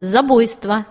забойство